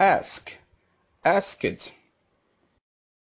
ask. Ask it.